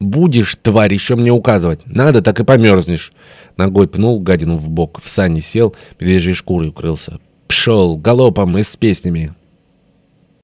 Будешь, тварь, еще мне указывать. Надо, так и померзнешь. Ногой пнул гадину в бок, в сани сел, медвежьей шкурой укрылся. Пшел галопом и с песнями.